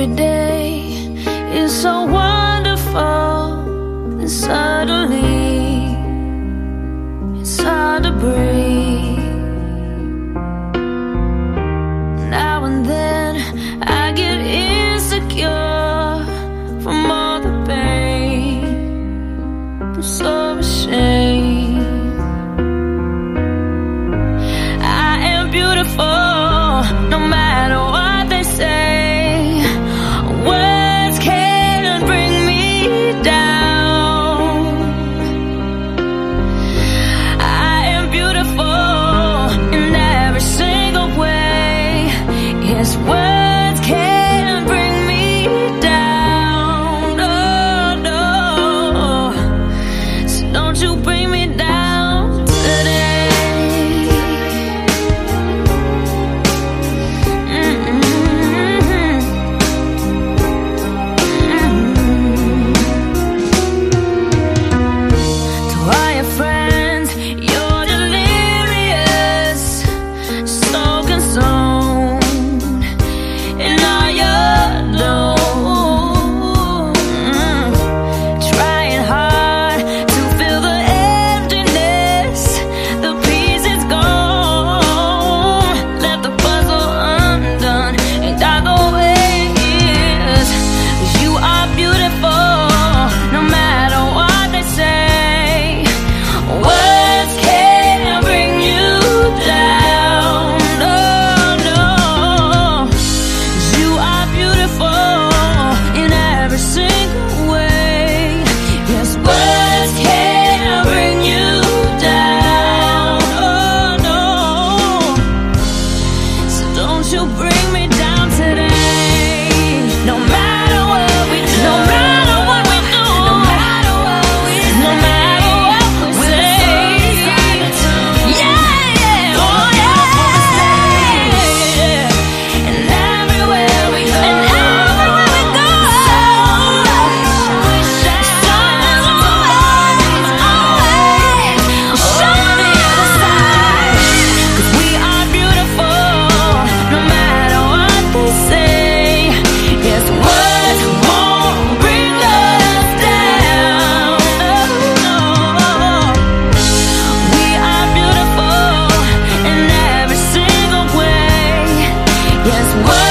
every day is so wonderful, and suddenly it's hard to breathe. Now and then I get insecure from all the pain. I'm so ashamed. I am beautiful, no matter. as well. Yes,